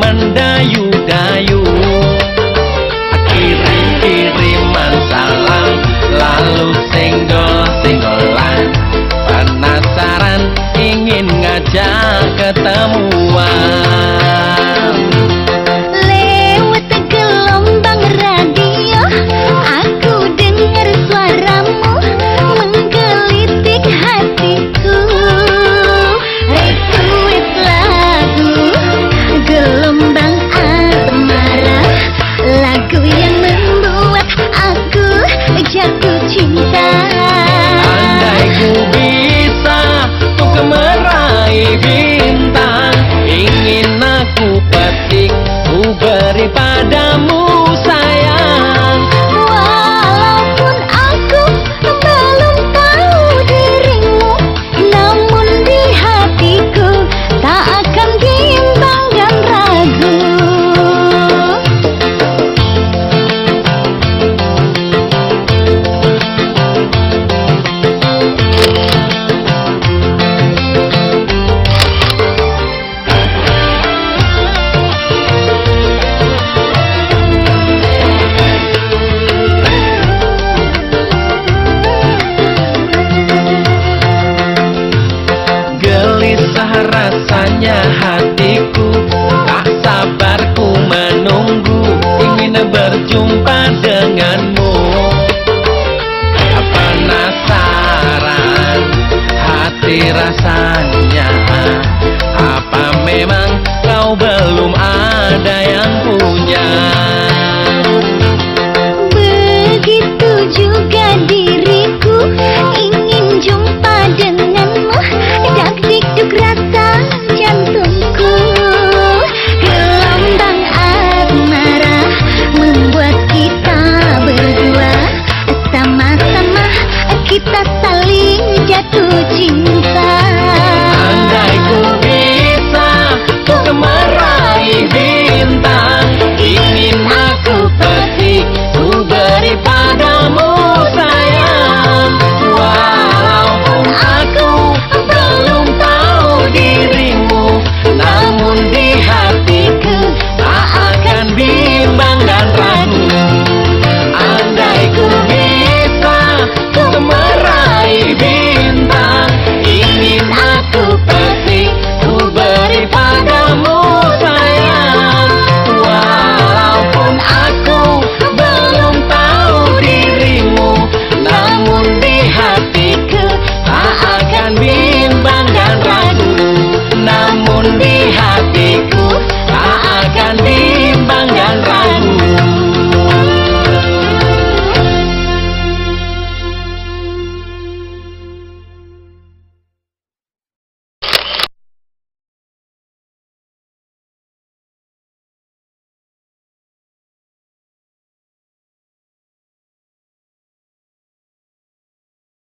மண்டையூ will be rasanya hatiku Tak sabar ku menunggu Ingin berjumpa denganmu. Penasaran hati rasanya saling jatuh cinta